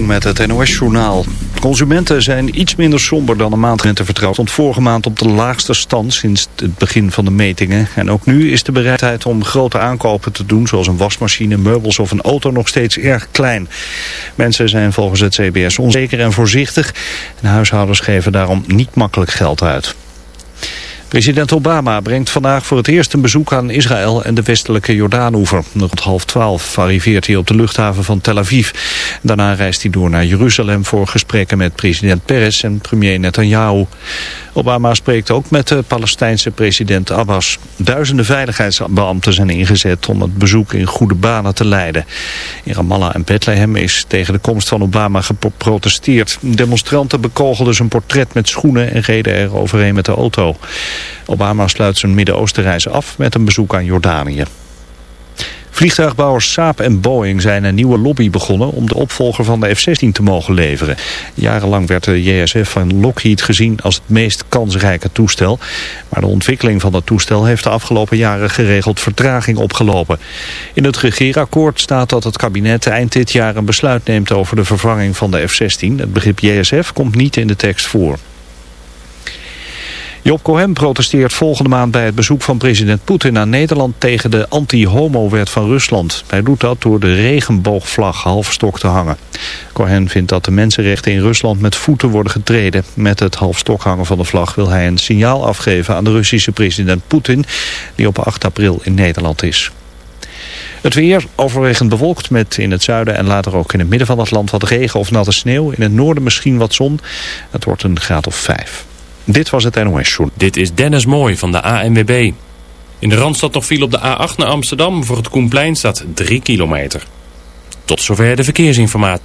Met het NOS-journaal. Consumenten zijn iets minder somber dan een maand rentevertrouwen. stond vorige maand op de laagste stand sinds het begin van de metingen. En ook nu is de bereidheid om grote aankopen te doen... zoals een wasmachine, meubels of een auto nog steeds erg klein. Mensen zijn volgens het CBS onzeker en voorzichtig. En huishoudens geven daarom niet makkelijk geld uit. President Obama brengt vandaag voor het eerst een bezoek aan Israël en de westelijke Jordaanoever. Rond half twaalf arriveert hij op de luchthaven van Tel Aviv. Daarna reist hij door naar Jeruzalem voor gesprekken met president Peres en premier Netanyahu. Obama spreekt ook met de Palestijnse president Abbas. Duizenden veiligheidsbeambten zijn ingezet om het bezoek in goede banen te leiden. In Ramallah en Bethlehem is tegen de komst van Obama geprotesteerd. Demonstranten bekogelden zijn portret met schoenen en reden er overheen met de auto. Obama sluit zijn Midden-Oostenreis af met een bezoek aan Jordanië. Vliegtuigbouwers Saab en Boeing zijn een nieuwe lobby begonnen om de opvolger van de F-16 te mogen leveren. Jarenlang werd de JSF van Lockheed gezien als het meest kansrijke toestel. Maar de ontwikkeling van dat toestel heeft de afgelopen jaren geregeld vertraging opgelopen. In het regeerakkoord staat dat het kabinet eind dit jaar een besluit neemt over de vervanging van de F-16. Het begrip JSF komt niet in de tekst voor. Job Cohen protesteert volgende maand bij het bezoek van president Poetin aan Nederland tegen de anti-homo-wet van Rusland. Hij doet dat door de regenboogvlag halfstok te hangen. Cohen vindt dat de mensenrechten in Rusland met voeten worden getreden. Met het halfstok hangen van de vlag wil hij een signaal afgeven aan de Russische president Poetin, die op 8 april in Nederland is. Het weer overwegend bewolkt met in het zuiden en later ook in het midden van het land wat regen of natte sneeuw. In het noorden misschien wat zon. Het wordt een graad of 5. Dit was het NOS Show. Dit is Dennis Mooi van de ANWB. In de Randstad nog viel op de A8 naar Amsterdam. Voor het Koenplein staat 3 kilometer. Tot zover de verkeersinformatie.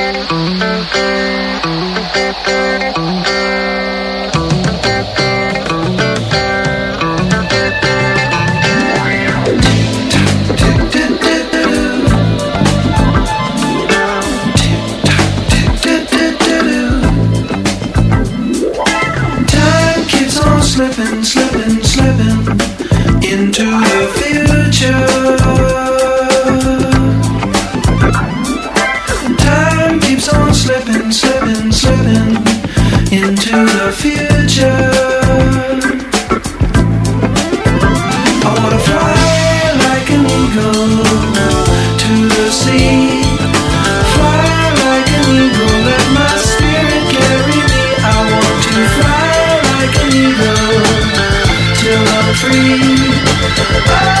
Free. Oh,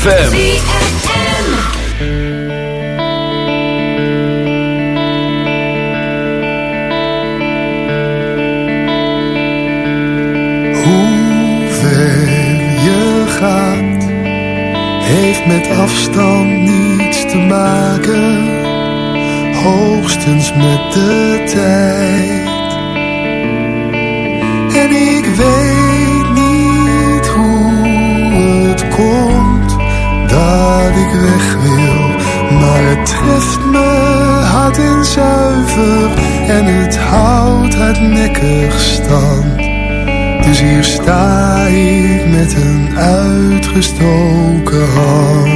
ZFM. Uitgestoken hand.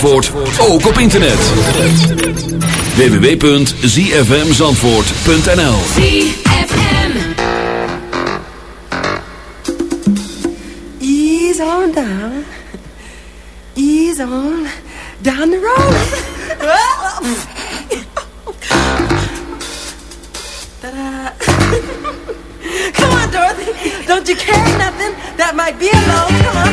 Zandvoort ook op internet. www.zfmzandvoort.nl Ease on down. Ease on down the road. Come on, Dorothy. Don't you care nothing that might be alone? Come on.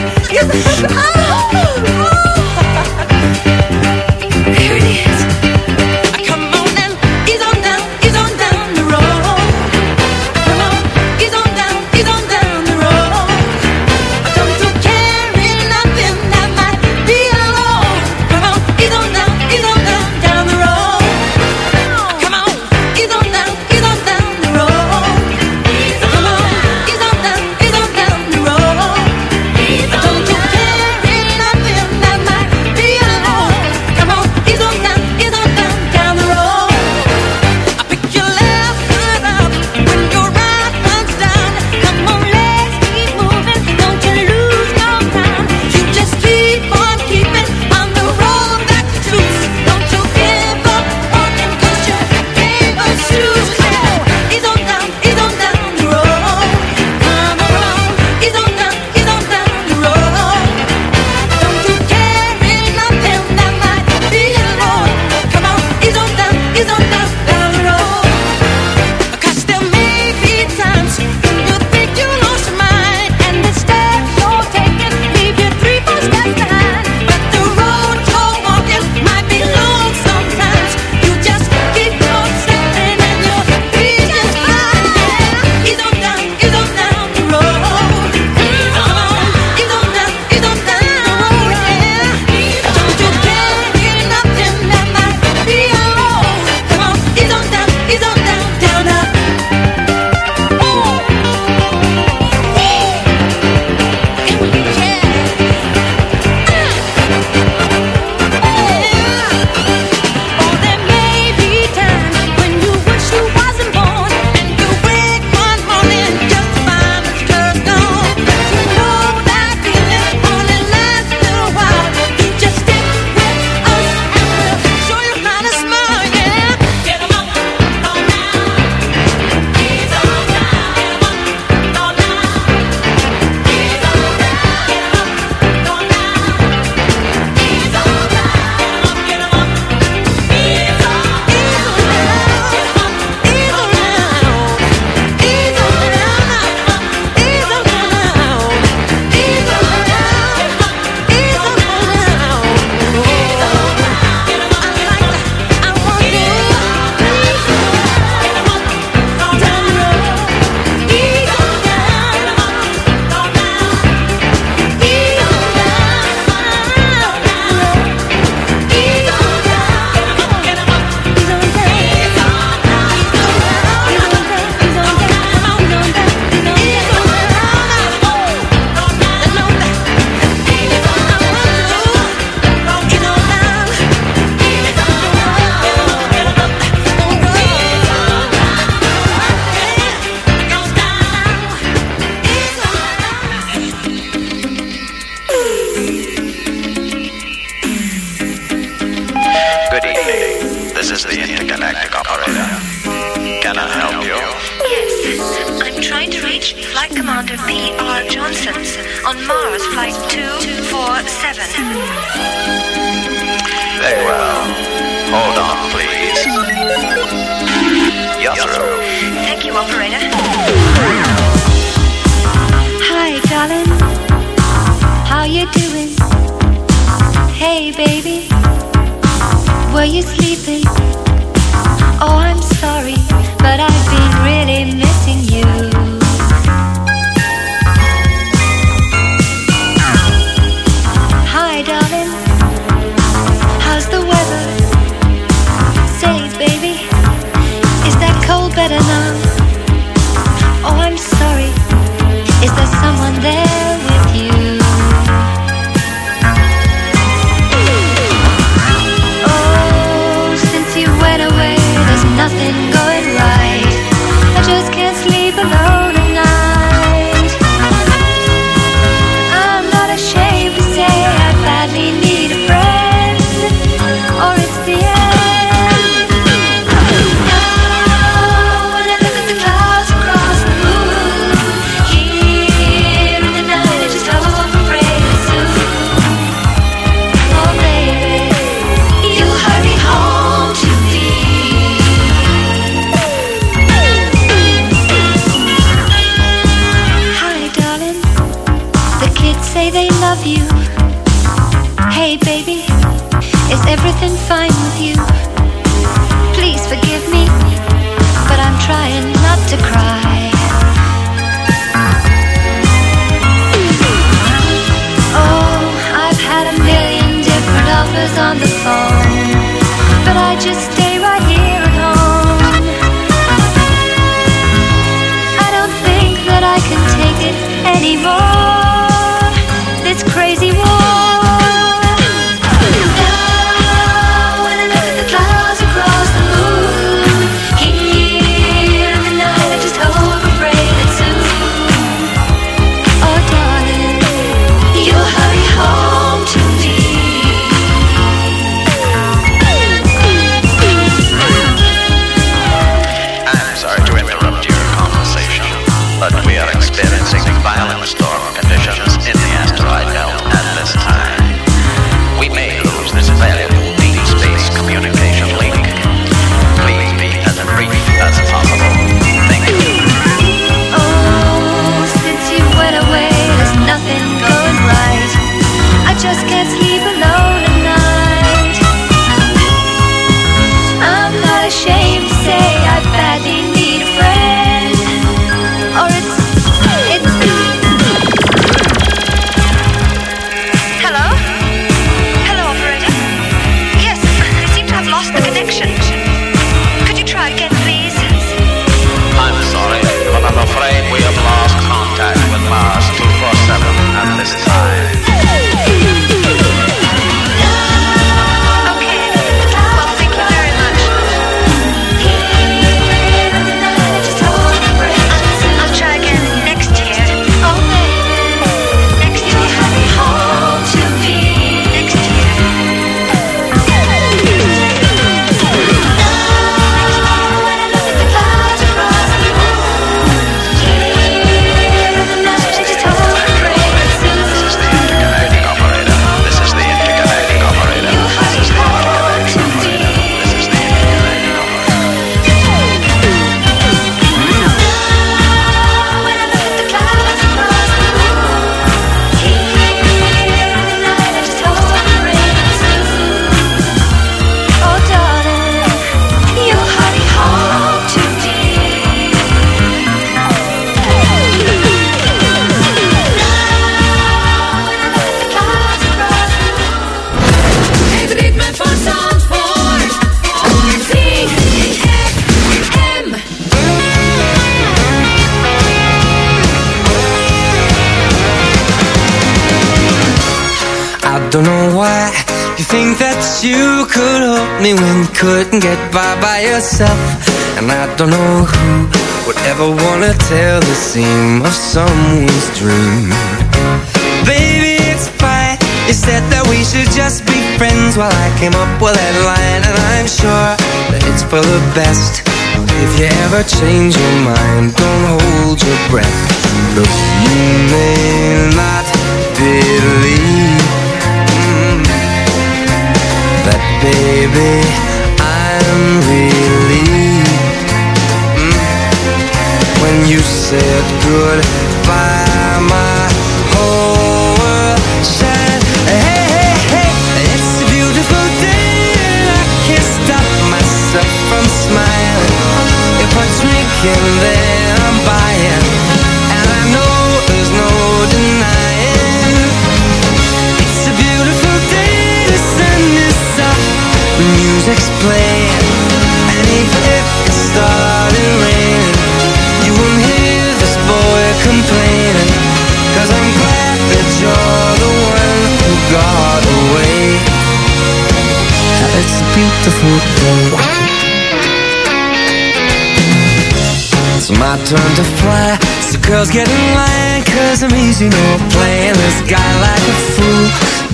yourself And I don't know who would ever want to tell the seam of someone's dream. Baby, it's fine. You said that we should just be friends. While well, I came up with that line And I'm sure that it's for the best. If you ever change your mind Don't hold your breath. Look, you wasn't easy, no playing this guy like a fool.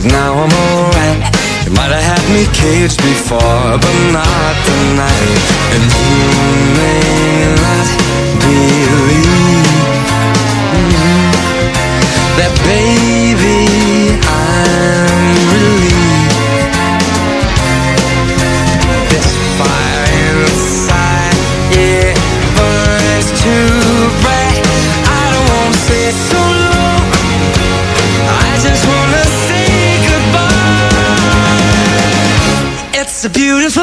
Now I'm alright. You might have had me caged before, but not tonight. And you may not believe that, baby. a beautiful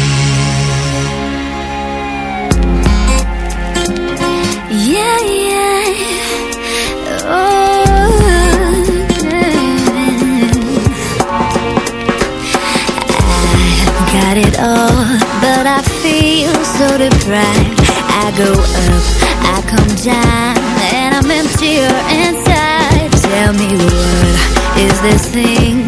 Deprived. I go up, I come down, and I'm emptier inside. Tell me what is this thing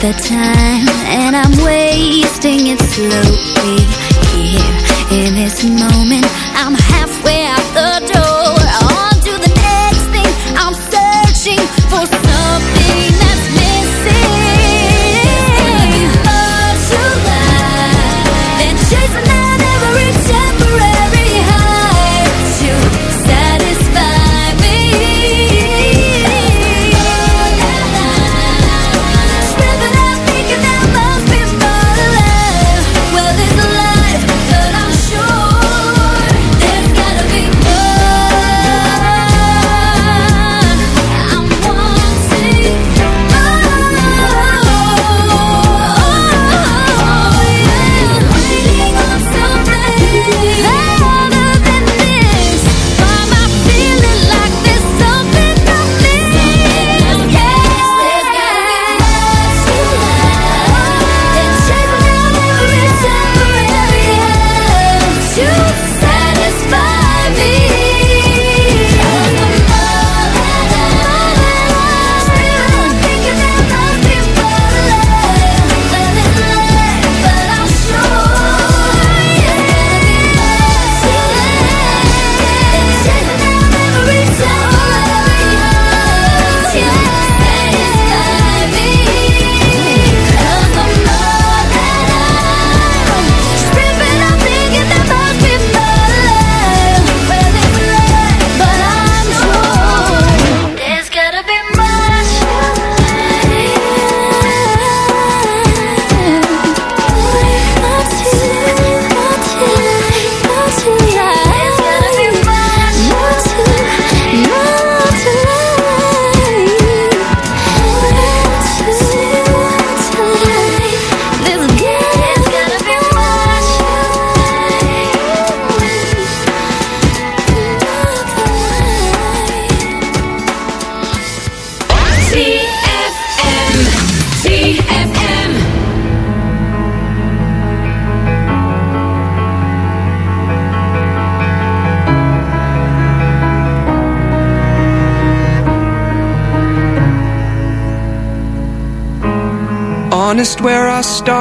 the time and I'm wasting it slowly here in this moment.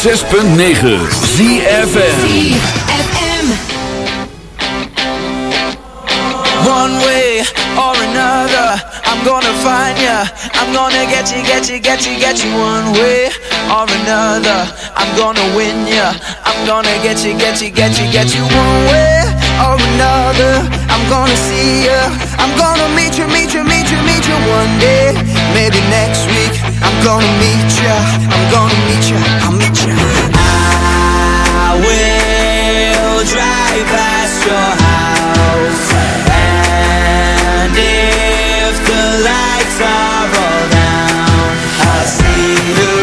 106.9 ZFM. One way or another, I'm gonna find ya. I'm gonna get you, get you, get you, get you. One way or another, I'm gonna win ya. I'm gonna get you, get you, get you, get you. One way or another, I'm gonna see you. I'm gonna meet you, meet you, meet you, meet you one day. Maybe next week, I'm gonna meet you. I'm gonna meet you. I'll meet ya. I will drive past your house. And if the lights are all down, I'll see who's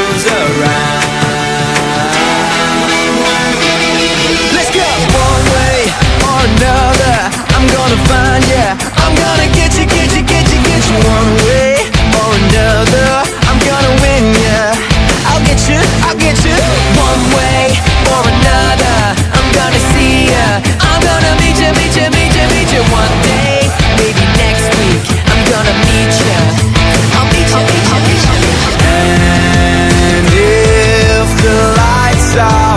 gonna find ya. I'm gonna get you, get you, get you, get you. One way or another, I'm gonna win ya. I'll get you, I'll get you. One way or another, I'm gonna see ya. I'm gonna meet you, meet you, meet you, meet you one day. Maybe next week, I'm gonna meet ya. I'll meet you, meet you, meet you. And if the lights are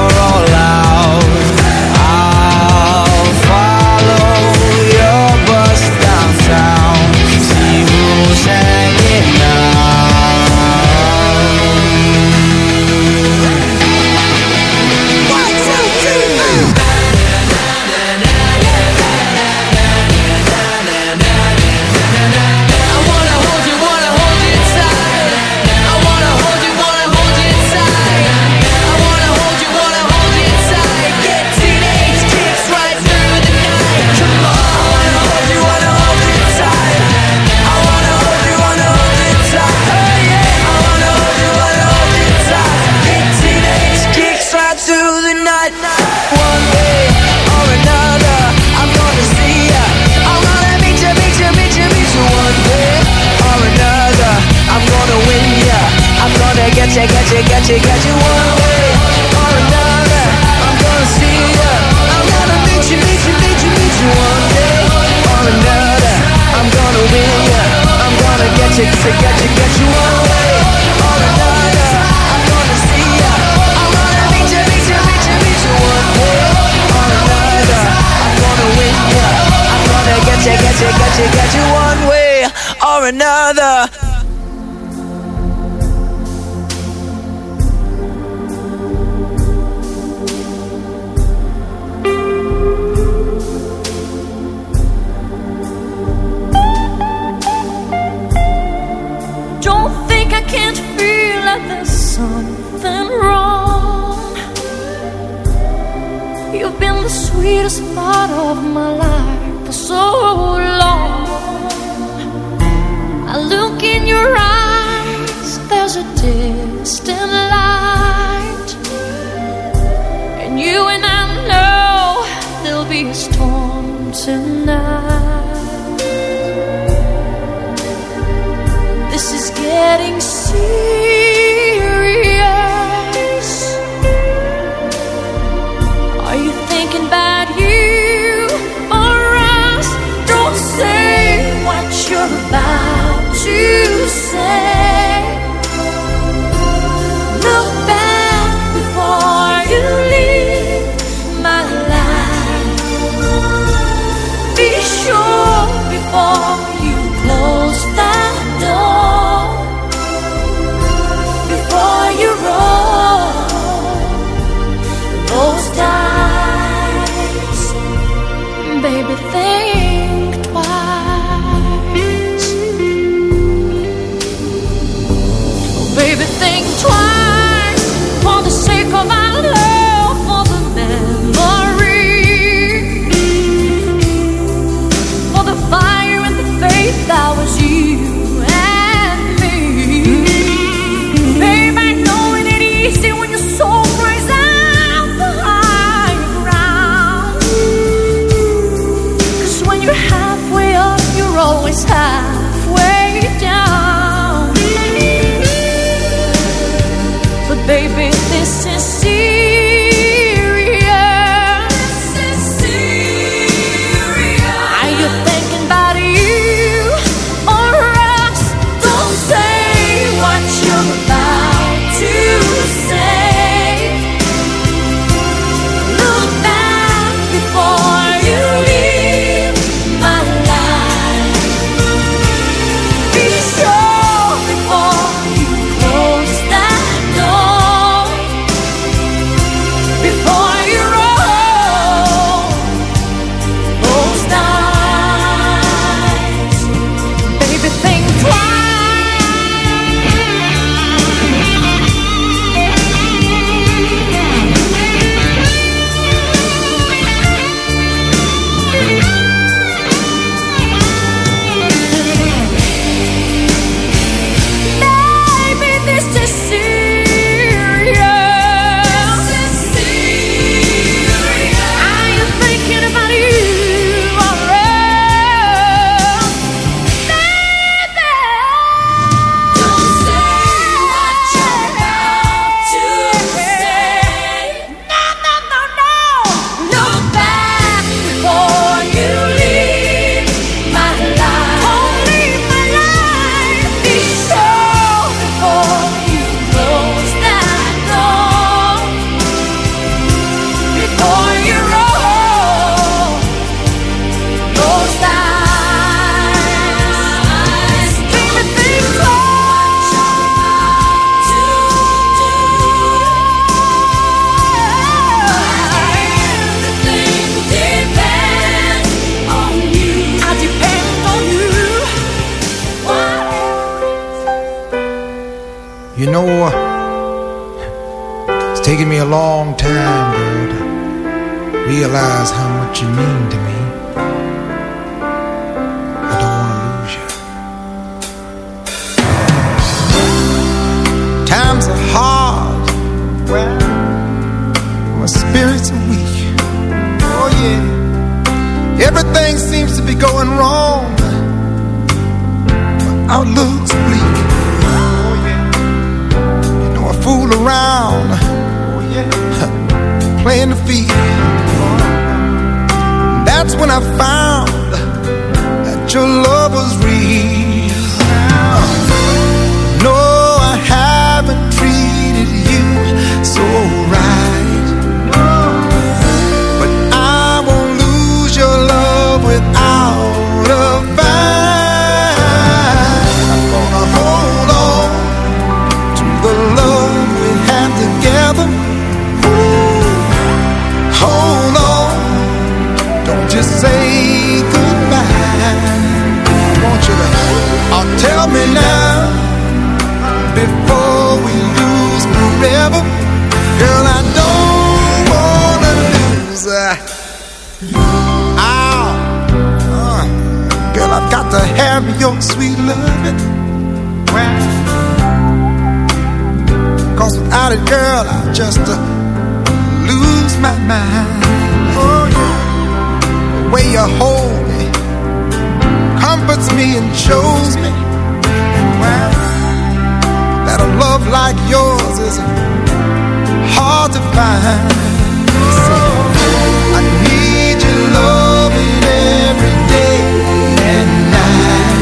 your love was real. Girl, I don't wanna lose. Ah, uh. girl, I've got to have your sweet loving. Cause without it, girl, I just uh, lose my mind. Oh, the way you hold me Comforts me and shows me. Well, That a love like yours always hard to find. I need your loving every day and night.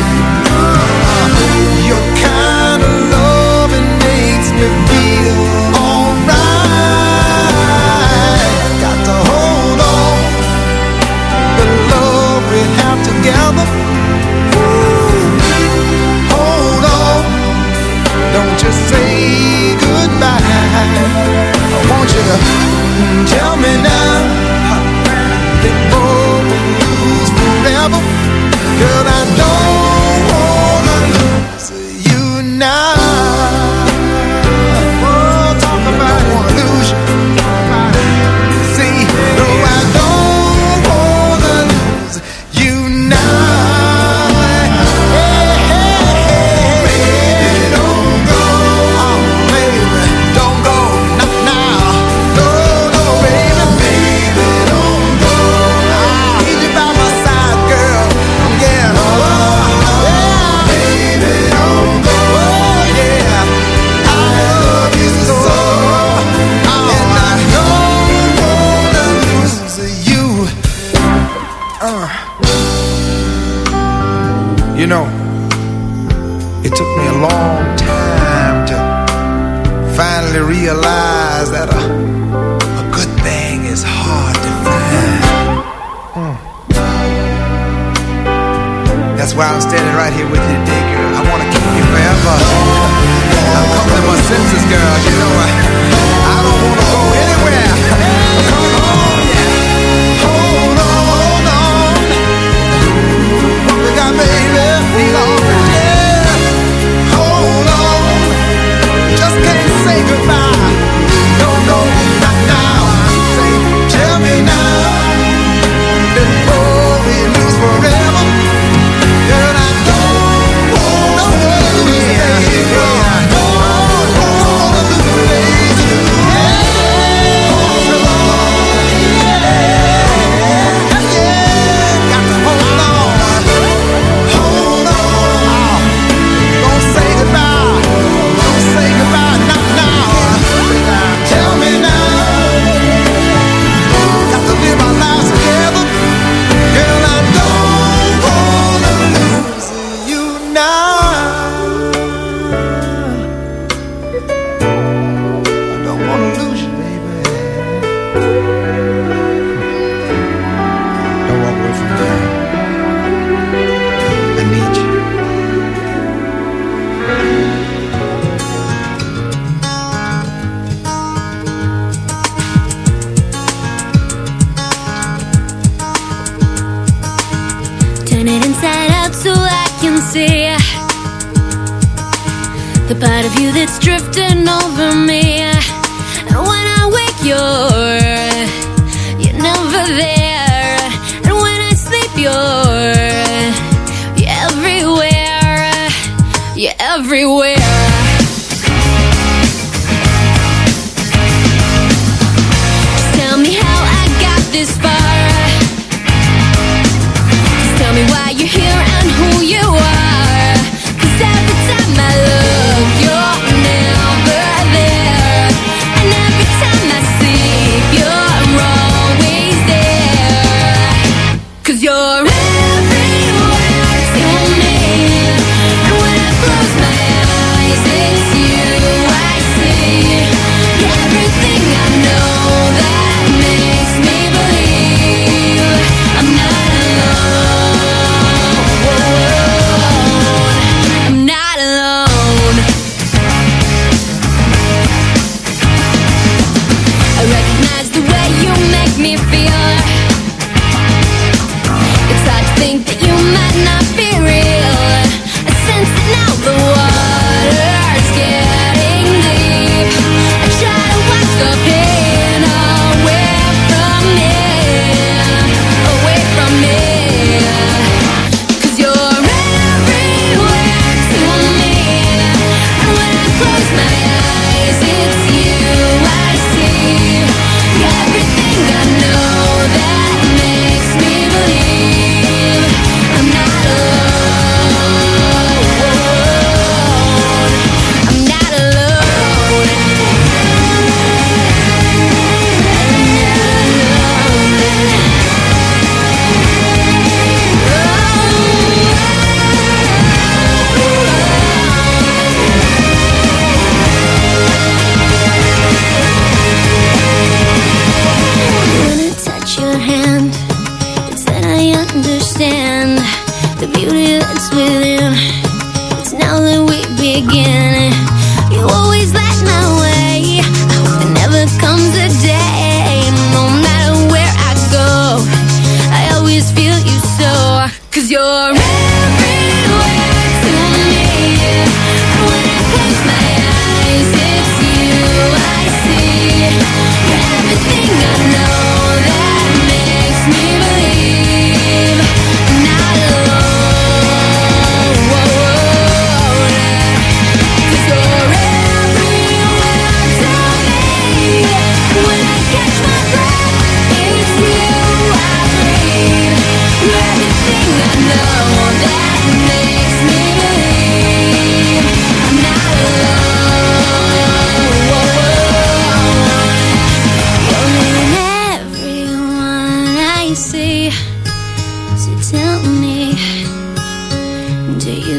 Your kind of loving makes me feel alright. Got to hold on the love we have together. just say I want you to tell me now. Lose forever. Girl, I know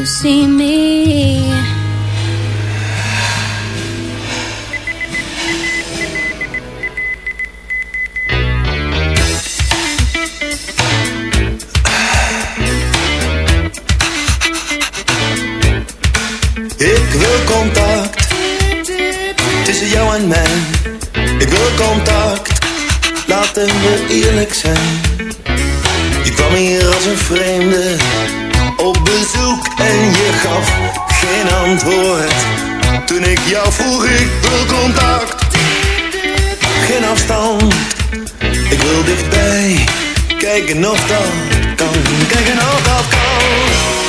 see me. Ik wil contact tussen jou en mij. Ik wil contact, laten we eerlijk zijn. Een vreemde op bezoek en je gaf geen antwoord. Toen ik jou vroeg, ik wil contact, geen afstand. Ik wil dichtbij, kijken of dat kan, kijken of dat kan.